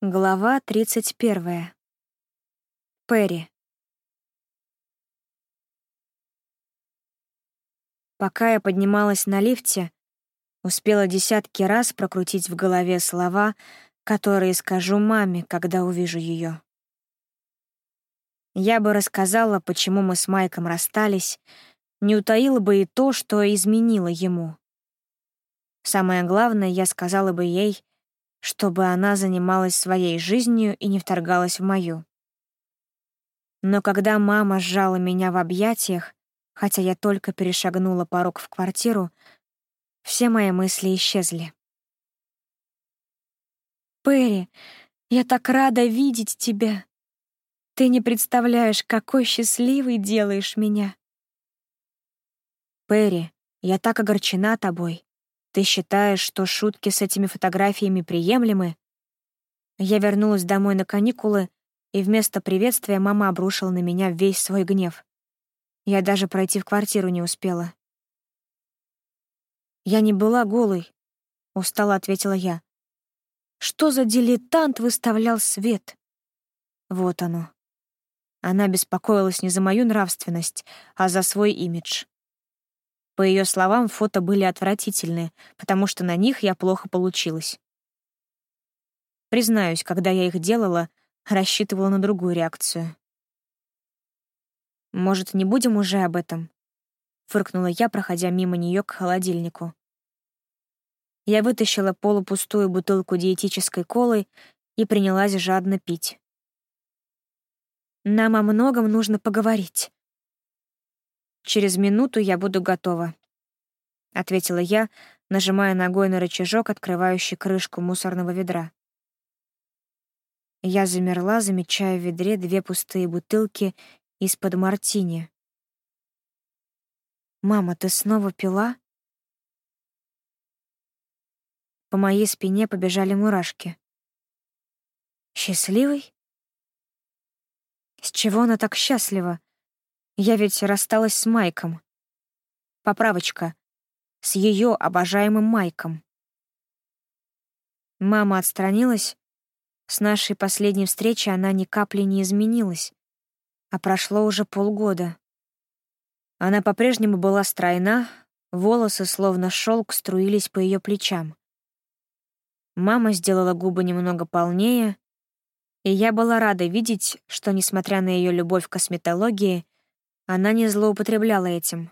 Глава 31. Перри. Пока я поднималась на лифте, успела десятки раз прокрутить в голове слова, которые скажу маме, когда увижу ее. Я бы рассказала, почему мы с Майком расстались, не утаила бы и то, что изменило ему. Самое главное, я сказала бы ей, чтобы она занималась своей жизнью и не вторгалась в мою. Но когда мама сжала меня в объятиях, хотя я только перешагнула порог в квартиру, все мои мысли исчезли. «Перри, я так рада видеть тебя. Ты не представляешь, какой счастливой делаешь меня». «Перри, я так огорчена тобой. Ты считаешь, что шутки с этими фотографиями приемлемы? Я вернулась домой на каникулы, и вместо приветствия мама обрушила на меня весь свой гнев. Я даже пройти в квартиру не успела. «Я не была голой», — устало ответила я. «Что за дилетант выставлял свет?» Вот оно. Она беспокоилась не за мою нравственность, а за свой имидж. По ее словам, фото были отвратительные, потому что на них я плохо получилась. Признаюсь, когда я их делала, рассчитывала на другую реакцию. «Может, не будем уже об этом?» — фыркнула я, проходя мимо нее к холодильнику. Я вытащила полупустую бутылку диетической колы и принялась жадно пить. «Нам о многом нужно поговорить», Через минуту я буду готова», — ответила я, нажимая ногой на рычажок, открывающий крышку мусорного ведра. Я замерла, замечая в ведре две пустые бутылки из-под мартини. «Мама, ты снова пила?» По моей спине побежали мурашки. «Счастливый? С чего она так счастлива? Я ведь рассталась с Майком. Поправочка. С ее обожаемым Майком. Мама отстранилась. С нашей последней встречи она ни капли не изменилась. А прошло уже полгода. Она по-прежнему была стройна, волосы, словно шелк, струились по ее плечам. Мама сделала губы немного полнее, и я была рада видеть, что, несмотря на ее любовь к косметологии, она не злоупотребляла этим.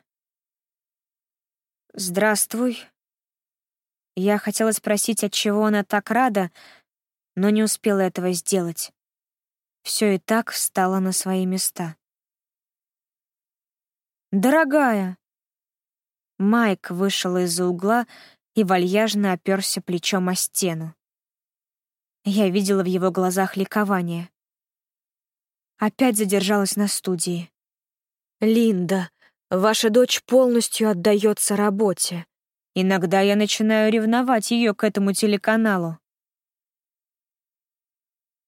«Здравствуй». Я хотела спросить, от чего она так рада, но не успела этого сделать. Все и так встало на свои места. «Дорогая!» Майк вышел из-за угла и вальяжно оперся плечом о стену. Я видела в его глазах ликование. Опять задержалась на студии. «Линда, ваша дочь полностью отдается работе. Иногда я начинаю ревновать ее к этому телеканалу».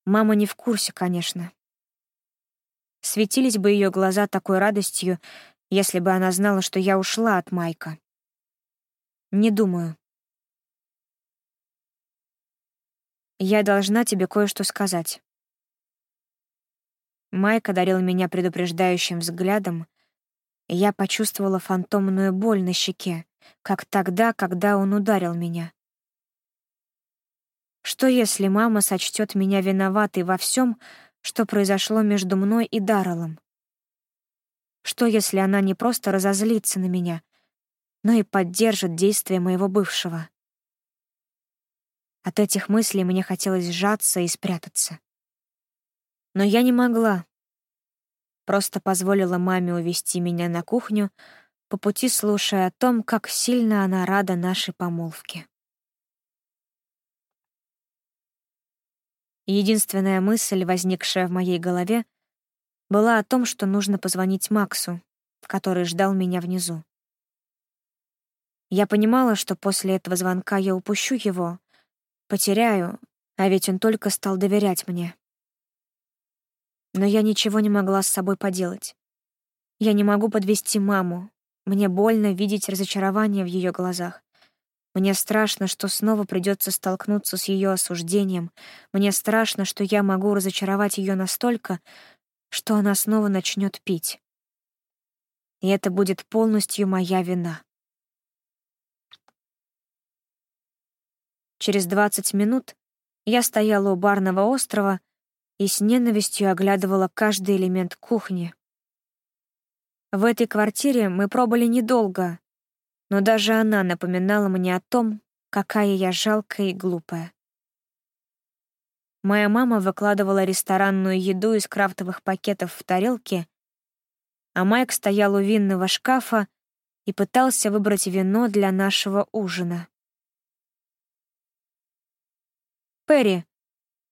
Мама не в курсе, конечно. Светились бы ее глаза такой радостью, если бы она знала, что я ушла от Майка. Не думаю. Я должна тебе кое-что сказать. Майк одарил меня предупреждающим взглядом, и я почувствовала фантомную боль на щеке, как тогда, когда он ударил меня. Что если мама сочтет меня виноватой во всем, что произошло между мной и Дарреллом? Что если она не просто разозлится на меня, но и поддержит действия моего бывшего? От этих мыслей мне хотелось сжаться и спрятаться. Но я не могла. Просто позволила маме увести меня на кухню, по пути слушая о том, как сильно она рада нашей помолвке. Единственная мысль, возникшая в моей голове, была о том, что нужно позвонить Максу, который ждал меня внизу. Я понимала, что после этого звонка я упущу его, потеряю, а ведь он только стал доверять мне. Но я ничего не могла с собой поделать. Я не могу подвести маму. Мне больно видеть разочарование в ее глазах. Мне страшно, что снова придется столкнуться с ее осуждением. Мне страшно, что я могу разочаровать ее настолько, что она снова начнет пить. И это будет полностью моя вина. Через 20 минут я стояла у барного острова и с ненавистью оглядывала каждый элемент кухни. В этой квартире мы пробыли недолго, но даже она напоминала мне о том, какая я жалкая и глупая. Моя мама выкладывала ресторанную еду из крафтовых пакетов в тарелки, а Майк стоял у винного шкафа и пытался выбрать вино для нашего ужина. «Перри,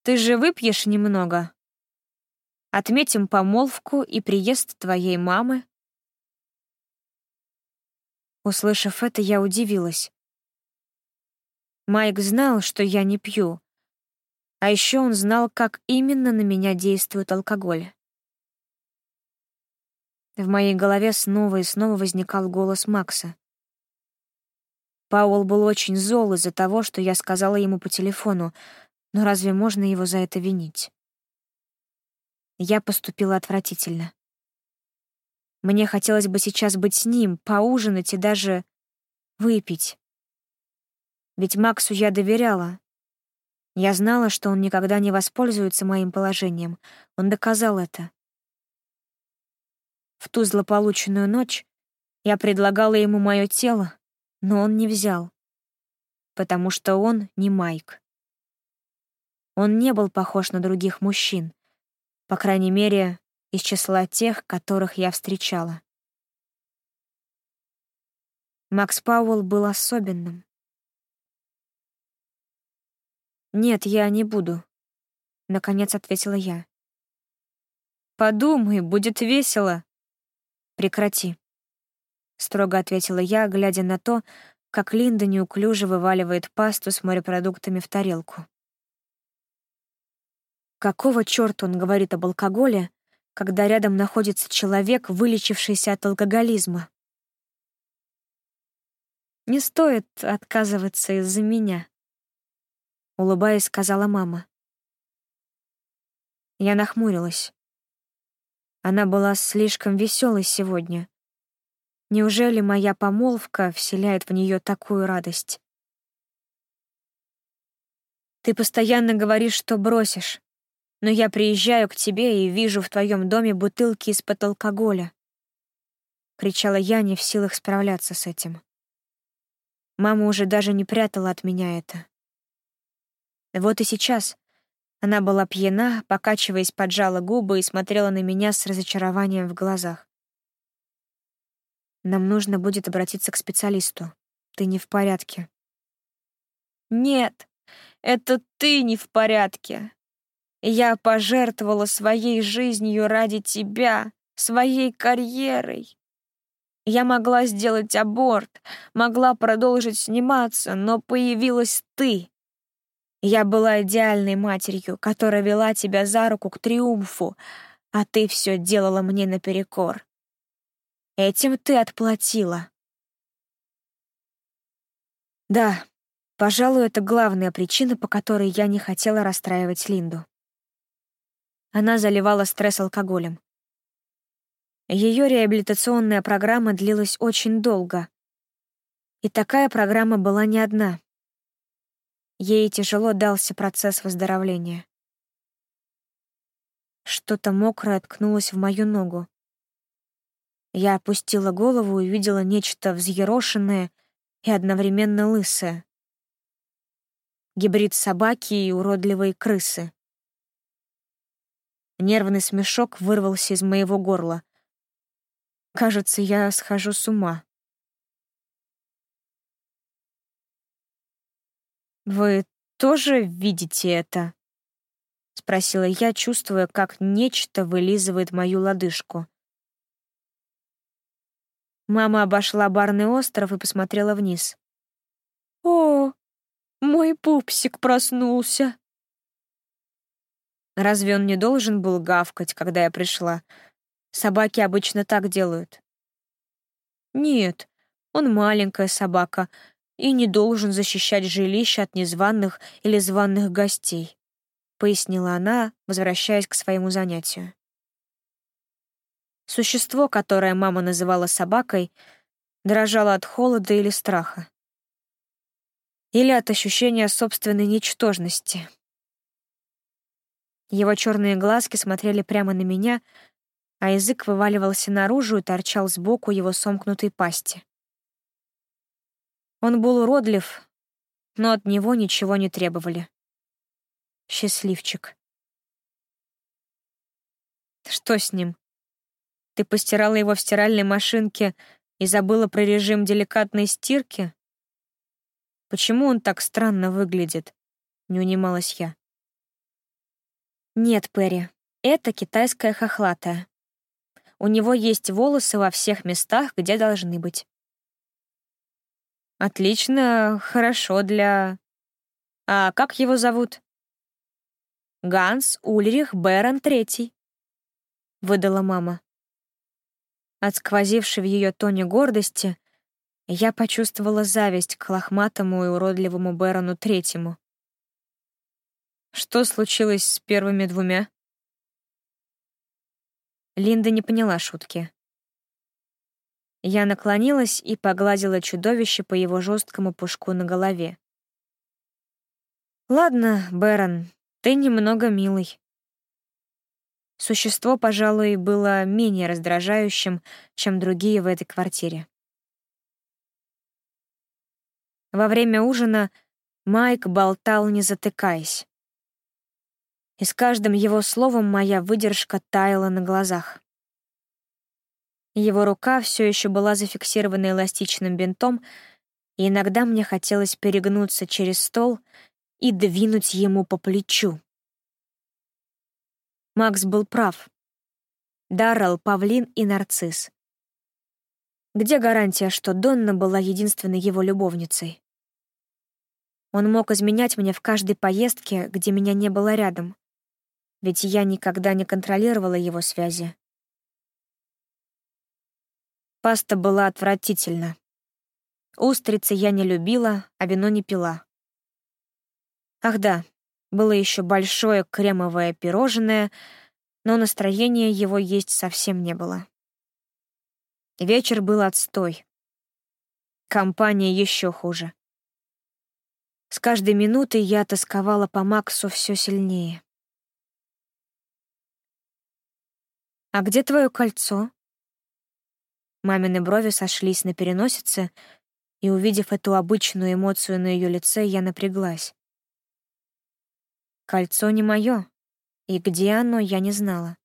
ты же выпьешь немного? Отметим помолвку и приезд твоей мамы?» Услышав это, я удивилась. Майк знал, что я не пью, а еще он знал, как именно на меня действует алкоголь. В моей голове снова и снова возникал голос Макса. Пауэлл был очень зол из-за того, что я сказала ему по телефону, но разве можно его за это винить? Я поступила отвратительно. Мне хотелось бы сейчас быть с ним, поужинать и даже выпить. Ведь Максу я доверяла. Я знала, что он никогда не воспользуется моим положением. Он доказал это. В ту злополученную ночь я предлагала ему мое тело, но он не взял, потому что он не Майк. Он не был похож на других мужчин, по крайней мере, из числа тех, которых я встречала. Макс Пауэлл был особенным. «Нет, я не буду», — наконец ответила я. «Подумай, будет весело». «Прекрати», — строго ответила я, глядя на то, как Линда неуклюже вываливает пасту с морепродуктами в тарелку. Какого чёрта он говорит об алкоголе, когда рядом находится человек, вылечившийся от алкоголизма. «Не стоит отказываться из-за меня», — улыбаясь, сказала мама. Я нахмурилась. Она была слишком веселой сегодня. Неужели моя помолвка вселяет в нее такую радость? Ты постоянно говоришь, что бросишь но я приезжаю к тебе и вижу в твоем доме бутылки из-под алкоголя. Кричала я, не в силах справляться с этим. Мама уже даже не прятала от меня это. Вот и сейчас она была пьяна, покачиваясь, поджала губы и смотрела на меня с разочарованием в глазах. Нам нужно будет обратиться к специалисту. Ты не в порядке. Нет, это ты не в порядке. Я пожертвовала своей жизнью ради тебя, своей карьерой. Я могла сделать аборт, могла продолжить сниматься, но появилась ты. Я была идеальной матерью, которая вела тебя за руку к триумфу, а ты все делала мне наперекор. Этим ты отплатила. Да, пожалуй, это главная причина, по которой я не хотела расстраивать Линду. Она заливала стресс алкоголем. Ее реабилитационная программа длилась очень долго. И такая программа была не одна. Ей тяжело дался процесс выздоровления. Что-то мокрое ткнулось в мою ногу. Я опустила голову и увидела нечто взъерошенное и одновременно лысое. Гибрид собаки и уродливой крысы. Нервный смешок вырвался из моего горла. Кажется, я схожу с ума. «Вы тоже видите это?» — спросила я, чувствуя, как нечто вылизывает мою лодыжку. Мама обошла барный остров и посмотрела вниз. «О, мой пупсик проснулся!» Разве он не должен был гавкать, когда я пришла? Собаки обычно так делают. Нет, он маленькая собака, и не должен защищать жилище от незваных или званых гостей», — пояснила она, возвращаясь к своему занятию. Существо, которое мама называла собакой, дрожало от холода или страха. Или от ощущения собственной ничтожности. Его черные глазки смотрели прямо на меня, а язык вываливался наружу и торчал сбоку его сомкнутой пасти. Он был уродлив, но от него ничего не требовали. Счастливчик. Что с ним? Ты постирала его в стиральной машинке и забыла про режим деликатной стирки? Почему он так странно выглядит? Не унималась я. Нет, Перри, это китайская хохлатая. У него есть волосы во всех местах, где должны быть. Отлично, хорошо для... А как его зовут? Ганс Ульрих Берон Третий, выдала мама. От в ее тоне гордости я почувствовала зависть к лохматому и уродливому Бэрону Третьему. Что случилось с первыми двумя? Линда не поняла шутки. Я наклонилась и погладила чудовище по его жесткому пушку на голове. «Ладно, Бэрон, ты немного милый. Существо, пожалуй, было менее раздражающим, чем другие в этой квартире. Во время ужина Майк болтал, не затыкаясь. И с каждым его словом моя выдержка таяла на глазах. Его рука все еще была зафиксирована эластичным бинтом, и иногда мне хотелось перегнуться через стол и двинуть ему по плечу. Макс был прав. Даррелл, Павлин и Нарцисс. Где гарантия, что Донна была единственной его любовницей? Он мог изменять мне в каждой поездке, где меня не было рядом. Ведь я никогда не контролировала его связи. Паста была отвратительна. Устрицы я не любила, а вино не пила. Ах да, было еще большое кремовое пирожное, но настроения его есть совсем не было. Вечер был отстой. Компания еще хуже. С каждой минутой я тосковала по Максу все сильнее. «А где твое кольцо?» Мамины брови сошлись на переносице, и, увидев эту обычную эмоцию на ее лице, я напряглась. Кольцо не мое, и где оно, я не знала.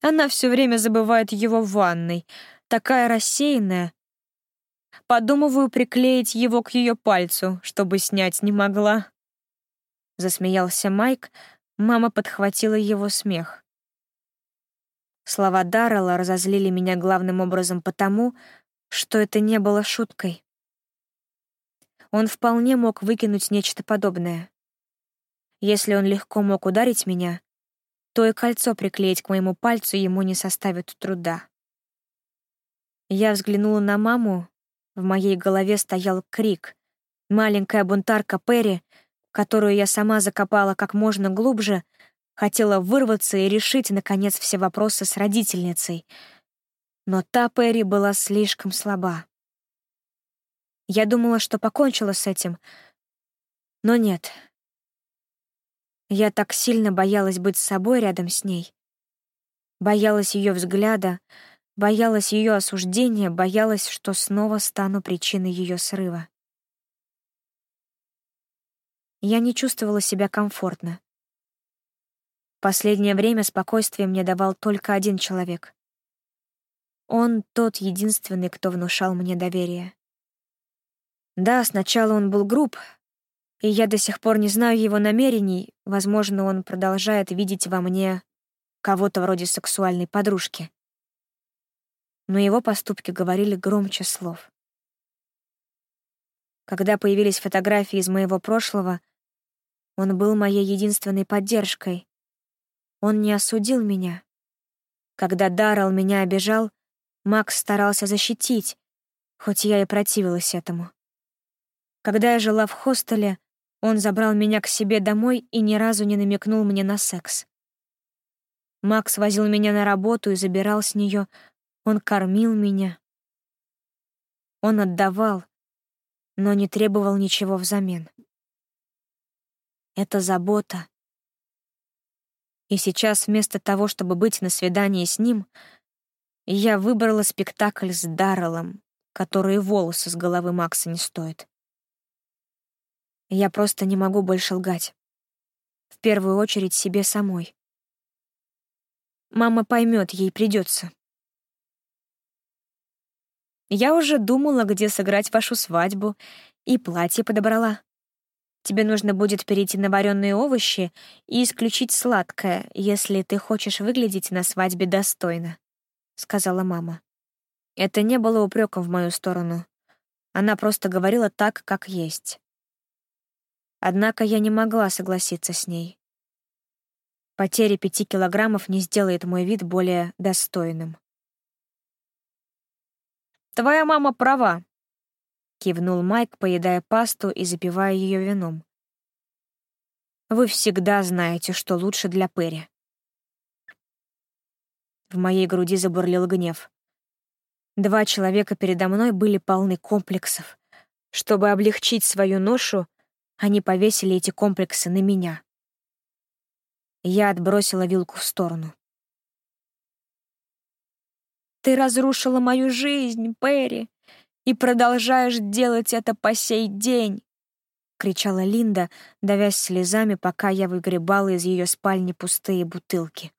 Она все время забывает его в ванной, такая рассеянная. Подумываю приклеить его к ее пальцу, чтобы снять не могла. Засмеялся Майк, мама подхватила его смех. Слова Даррелла разозлили меня главным образом потому, что это не было шуткой он вполне мог выкинуть нечто подобное. Если он легко мог ударить меня, то и кольцо приклеить к моему пальцу ему не составит труда. Я взглянула на маму, в моей голове стоял крик. Маленькая бунтарка Перри, которую я сама закопала как можно глубже, хотела вырваться и решить, наконец, все вопросы с родительницей. Но та Перри была слишком слаба. Я думала, что покончила с этим, но нет. Я так сильно боялась быть с собой рядом с ней. Боялась ее взгляда, боялась ее осуждения, боялась, что снова стану причиной ее срыва. Я не чувствовала себя комфортно. Последнее время спокойствие мне давал только один человек. Он тот единственный, кто внушал мне доверие. Да, сначала он был груб, и я до сих пор не знаю его намерений. Возможно, он продолжает видеть во мне кого-то вроде сексуальной подружки. Но его поступки говорили громче слов. Когда появились фотографии из моего прошлого, он был моей единственной поддержкой. Он не осудил меня. Когда Даррелл меня обижал, Макс старался защитить, хоть я и противилась этому. Когда я жила в хостеле, он забрал меня к себе домой и ни разу не намекнул мне на секс. Макс возил меня на работу и забирал с нее, он кормил меня. Он отдавал, но не требовал ничего взамен. Это забота. И сейчас вместо того, чтобы быть на свидании с ним, я выбрала спектакль с Дарреллом, который волосы с головы Макса не стоит. Я просто не могу больше лгать. В первую очередь себе самой. Мама поймет, ей придется. Я уже думала, где сыграть вашу свадьбу, и платье подобрала. Тебе нужно будет перейти на вареные овощи и исключить сладкое, если ты хочешь выглядеть на свадьбе достойно», — сказала мама. Это не было упреком в мою сторону. Она просто говорила так, как есть. Однако я не могла согласиться с ней. Потеря пяти килограммов не сделает мой вид более достойным. «Твоя мама права», — кивнул Майк, поедая пасту и запивая ее вином. «Вы всегда знаете, что лучше для Перри». В моей груди забурлил гнев. Два человека передо мной были полны комплексов. Чтобы облегчить свою ношу, они повесили эти комплексы на меня. Я отбросила вилку в сторону. «Ты разрушила мою жизнь, Перри, и продолжаешь делать это по сей день!» — кричала Линда, давясь слезами, пока я выгребала из ее спальни пустые бутылки.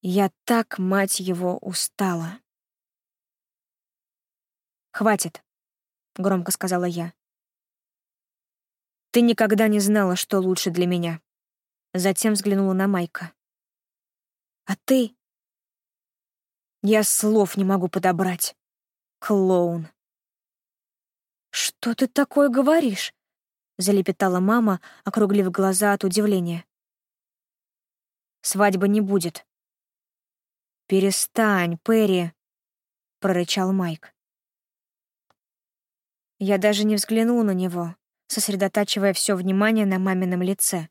Я так, мать его, устала. «Хватит», — громко сказала я. Ты никогда не знала, что лучше для меня. Затем взглянула на Майка. А ты? Я слов не могу подобрать. Клоун. Что ты такое говоришь? Залепетала мама, округлив глаза от удивления. Свадьбы не будет. Перестань, Перри, прорычал Майк. Я даже не взглянул на него, сосредотачивая все внимание на мамином лице.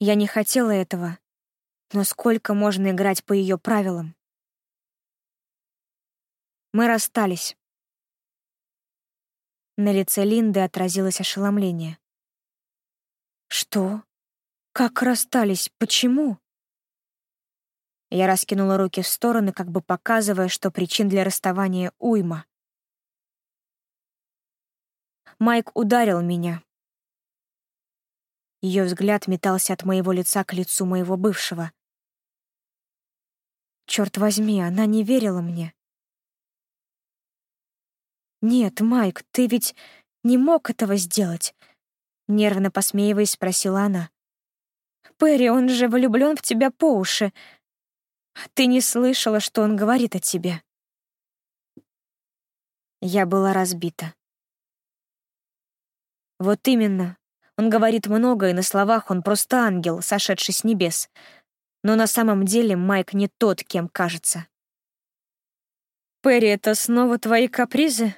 Я не хотела этого, но сколько можно играть по ее правилам? Мы расстались. На лице Линды отразилось ошеломление. «Что? Как расстались? Почему?» Я раскинула руки в стороны, как бы показывая, что причин для расставания уйма. Майк ударил меня. Ее взгляд метался от моего лица к лицу моего бывшего. Черт возьми, она не верила мне. «Нет, Майк, ты ведь не мог этого сделать», — нервно посмеиваясь, спросила она. «Перри, он же влюблен в тебя по уши. Ты не слышала, что он говорит о тебе?» Я была разбита. Вот именно. Он говорит много, и на словах он просто ангел, сошедший с небес. Но на самом деле Майк не тот, кем кажется. «Перри, это снова твои капризы?»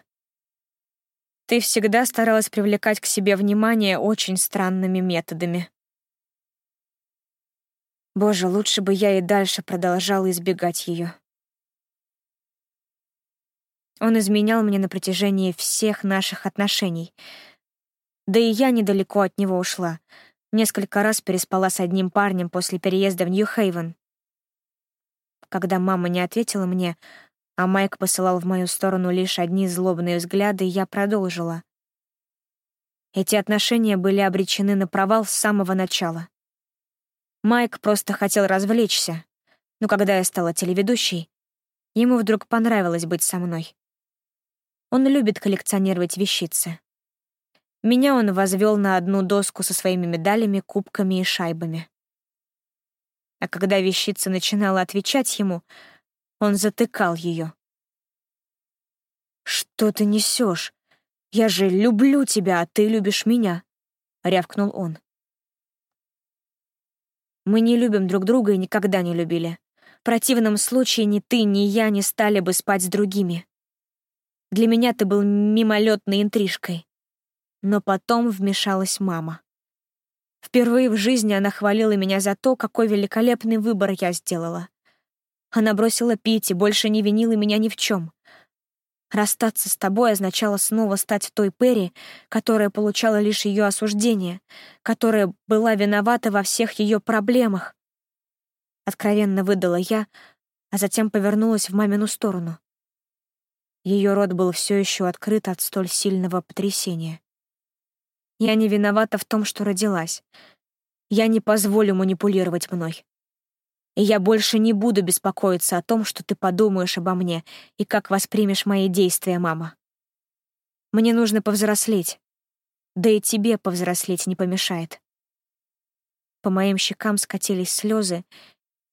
Ты всегда старалась привлекать к себе внимание очень странными методами. Боже, лучше бы я и дальше продолжала избегать ее. Он изменял мне на протяжении всех наших отношений — да и я недалеко от него ушла. Несколько раз переспала с одним парнем после переезда в Нью-Хейвен. Когда мама не ответила мне, а Майк посылал в мою сторону лишь одни злобные взгляды, я продолжила. Эти отношения были обречены на провал с самого начала. Майк просто хотел развлечься, но когда я стала телеведущей, ему вдруг понравилось быть со мной. Он любит коллекционировать вещицы. Меня он возвел на одну доску со своими медалями, кубками и шайбами. А когда вещица начинала отвечать ему, он затыкал ее. «Что ты несешь? Я же люблю тебя, а ты любишь меня», — рявкнул он. Мы не любим друг друга и никогда не любили. противном случае ни ты, ни я не стали бы спать с другими. Для меня ты был мимолетной интрижкой. Но потом вмешалась мама. Впервые в жизни она хвалила меня за то, какой великолепный выбор я сделала. Она бросила пить и больше не винила меня ни в чем. Расстаться с тобой означало снова стать той Перри, которая получала лишь ее осуждение, которая была виновата во всех ее проблемах. Откровенно выдала я, а затем повернулась в мамину сторону. Ее рот был все еще открыт от столь сильного потрясения. Я не виновата в том, что родилась. Я не позволю манипулировать мной и я больше не буду беспокоиться о том, что ты подумаешь обо мне и как воспримешь мои действия, мама. Мне нужно повзрослеть. Да и тебе повзрослеть не помешает. По моим щекам скатились слезы,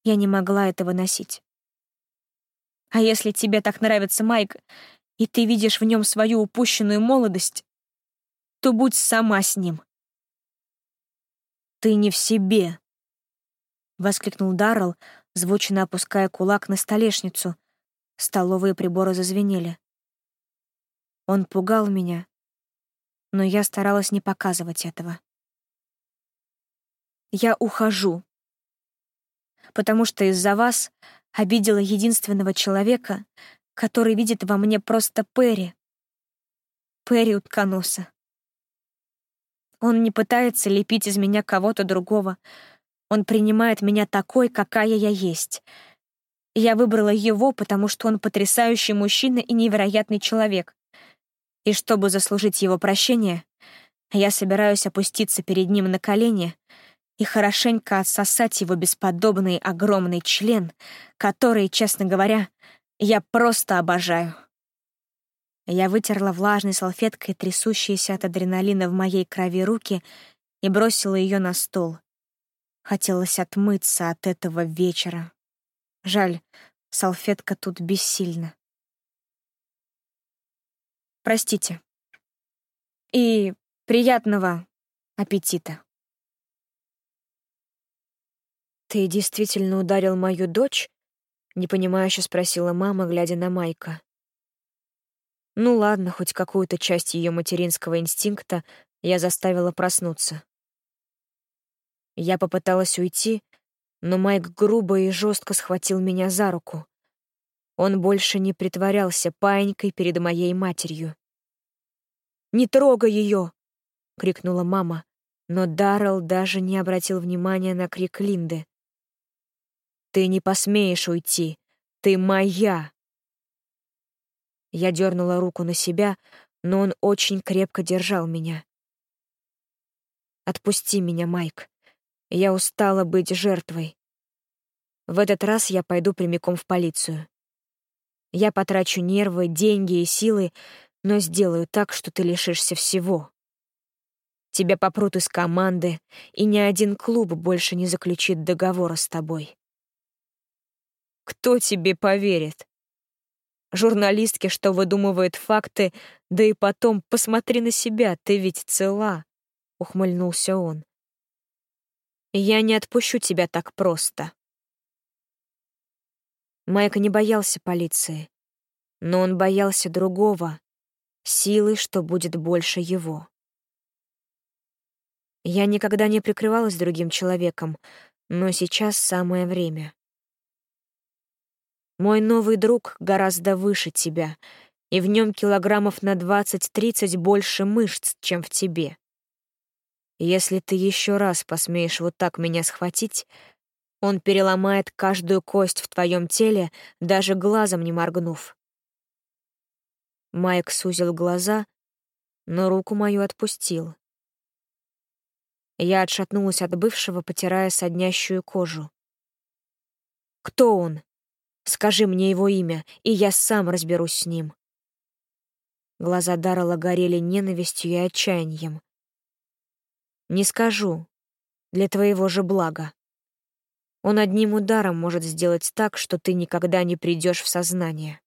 я не могла этого носить. А если тебе так нравится Майк, и ты видишь в нем свою упущенную молодость, то будь сама с ним. Ты не в себе, — воскликнул Даррелл, звучно опуская кулак на столешницу. Столовые приборы зазвенели. Он пугал меня, но я старалась не показывать этого. Я ухожу, потому что из-за вас обидела единственного человека, который видит во мне просто Перри. Перри утконоса. Он не пытается лепить из меня кого-то другого, он принимает меня такой, какая я есть. Я выбрала его, потому что он потрясающий мужчина и невероятный человек. И чтобы заслужить его прощение, я собираюсь опуститься перед ним на колени и хорошенько отсосать его бесподобный огромный член, который, честно говоря, я просто обожаю. Я вытерла влажной салфеткой трясущиеся от адреналина в моей крови руки и бросила ее на стол, Хотелось отмыться от этого вечера. Жаль, салфетка тут бессильна. Простите. И приятного аппетита. «Ты действительно ударил мою дочь?» — непонимающе спросила мама, глядя на Майка. Ну ладно, хоть какую-то часть ее материнского инстинкта я заставила проснуться. Я попыталась уйти, но Майк грубо и жестко схватил меня за руку. Он больше не притворялся паинькой перед моей матерью. «Не трогай ее!» — крикнула мама, но Даррелл даже не обратил внимания на крик Линды. «Ты не посмеешь уйти! Ты моя!» Я дернула руку на себя, но он очень крепко держал меня. «Отпусти меня, Майк. Я устала быть жертвой. В этот раз я пойду прямиком в полицию. Я потрачу нервы, деньги и силы, но сделаю так, что ты лишишься всего. Тебя попрут из команды, и ни один клуб больше не заключит договора с тобой. Кто тебе поверит? Журналистки, что выдумывают факты, да и потом посмотри на себя, ты ведь цела, — ухмыльнулся он. Я не отпущу тебя так просто. Майк не боялся полиции, но он боялся другого, силы, что будет больше его. Я никогда не прикрывалась другим человеком, но сейчас самое время. Мой новый друг гораздо выше тебя, и в нем килограммов на 20-30 больше мышц, чем в тебе. Если ты еще раз посмеешь вот так меня схватить, он переломает каждую кость в твоем теле, даже глазом не моргнув. Майк сузил глаза, но руку мою отпустил. Я отшатнулась от бывшего, потирая соднящую кожу. «Кто он? Скажи мне его имя, и я сам разберусь с ним». Глаза Даррелла горели ненавистью и отчаянием. Не скажу. Для твоего же блага. Он одним ударом может сделать так, что ты никогда не придешь в сознание.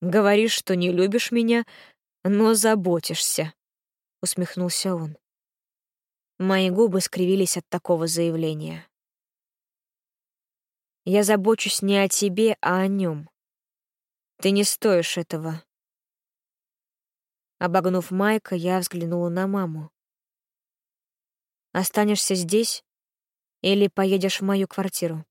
Говоришь, что не любишь меня, но заботишься, усмехнулся он. Мои губы скривились от такого заявления. Я забочусь не о тебе, а о нем. Ты не стоишь этого. Обогнув Майка, я взглянула на маму. Останешься здесь или поедешь в мою квартиру?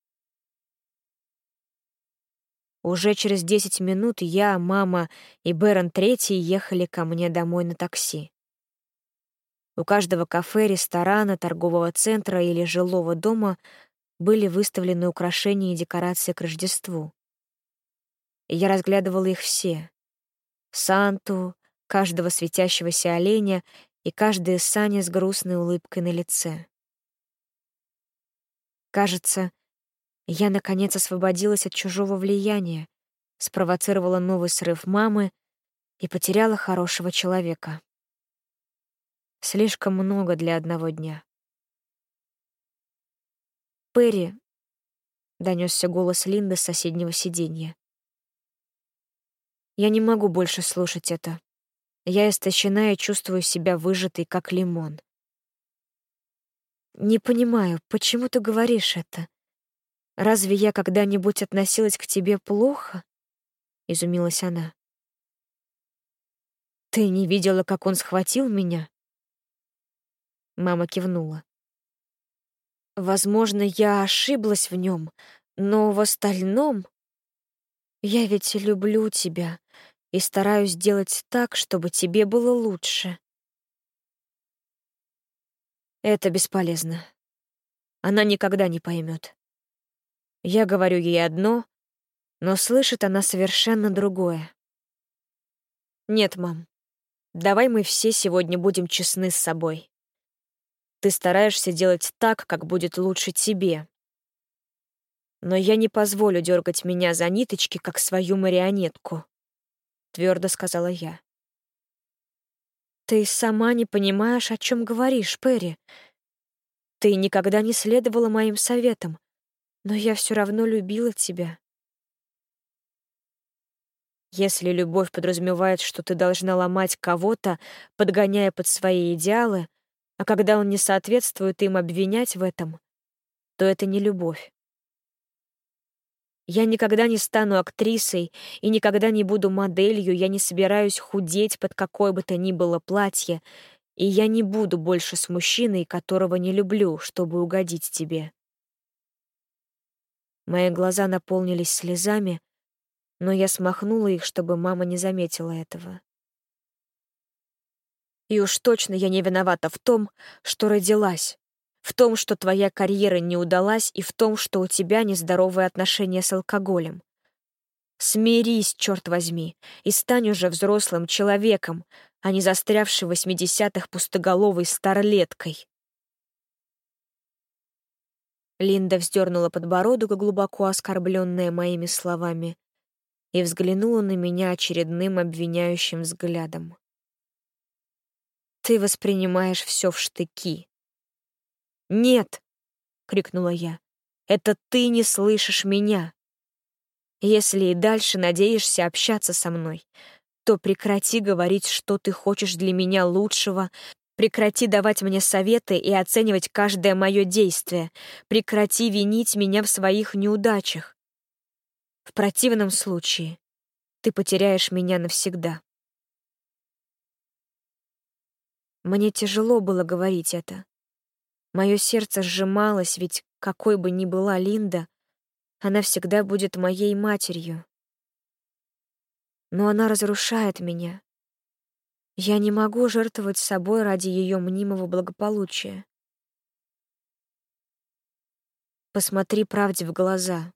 Уже через десять минут я, мама и Бэрон Третий ехали ко мне домой на такси. У каждого кафе, ресторана, торгового центра или жилого дома были выставлены украшения и декорации к Рождеству. Я разглядывала их все. Санту, каждого светящегося оленя и каждое сани с грустной улыбкой на лице. Кажется, я, наконец, освободилась от чужого влияния, спровоцировала новый срыв мамы и потеряла хорошего человека. Слишком много для одного дня. «Перри», — донесся голос Линды с соседнего сиденья. «Я не могу больше слушать это. Я истощена и чувствую себя выжатой, как лимон. Не понимаю, почему ты говоришь это? Разве я когда-нибудь относилась к тебе плохо? изумилась она. Ты не видела, как он схватил меня? Мама кивнула. Возможно, я ошиблась в нем, но в остальном я ведь люблю тебя и стараюсь сделать так, чтобы тебе было лучше. Это бесполезно. Она никогда не поймет. Я говорю ей одно, но слышит она совершенно другое. Нет, мам, давай мы все сегодня будем честны с собой. Ты стараешься делать так, как будет лучше тебе. Но я не позволю дергать меня за ниточки, как свою марионетку, твердо сказала я. Ты сама не понимаешь, о чем говоришь, Перри. Ты никогда не следовала моим советам, но я все равно любила тебя. Если любовь подразумевает, что ты должна ломать кого-то, подгоняя под свои идеалы, а когда он не соответствует им обвинять в этом, то это не любовь. Я никогда не стану актрисой и никогда не буду моделью, я не собираюсь худеть под какое бы то ни было платье, и я не буду больше с мужчиной, которого не люблю, чтобы угодить тебе. Мои глаза наполнились слезами, но я смахнула их, чтобы мама не заметила этого. И уж точно я не виновата в том, что родилась, в том, что твоя карьера не удалась, и в том, что у тебя нездоровые отношения с алкоголем. Смирись, черт возьми, и стань уже взрослым человеком, а не застрявшей в восьмидесятых пустоголовой старлеткой. Линда вздернула подбородок, глубоко оскорбленная моими словами, и взглянула на меня очередным обвиняющим взглядом. «Ты воспринимаешь все в штыки». «Нет!» — крикнула я. «Это ты не слышишь меня. Если и дальше надеешься общаться со мной, то прекрати говорить, что ты хочешь для меня лучшего, Прекрати давать мне советы и оценивать каждое мое действие. Прекрати винить меня в своих неудачах. В противном случае ты потеряешь меня навсегда. Мне тяжело было говорить это. Мое сердце сжималось, ведь какой бы ни была Линда, она всегда будет моей матерью. Но она разрушает меня, я не могу жертвовать собой ради ее мнимого благополучия. Посмотри правде в глаза,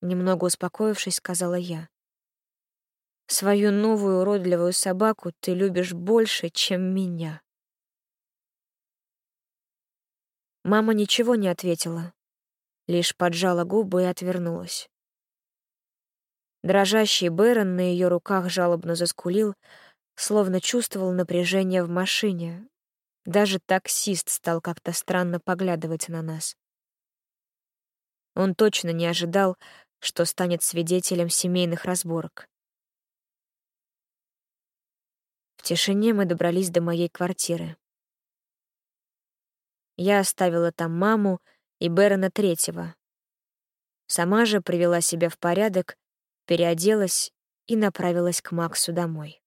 немного успокоившись, сказала я. Свою новую уродливую собаку ты любишь больше, чем меня. Мама ничего не ответила, лишь поджала губы и отвернулась. Дрожащий Бэрон на ее руках жалобно заскулил, словно чувствовал напряжение в машине. Даже таксист стал как-то странно поглядывать на нас. Он точно не ожидал, что станет свидетелем семейных разборок. В тишине мы добрались до моей квартиры. Я оставила там маму и Бэрона Третьего. Сама же привела себя в порядок, переоделась и направилась к Максу домой.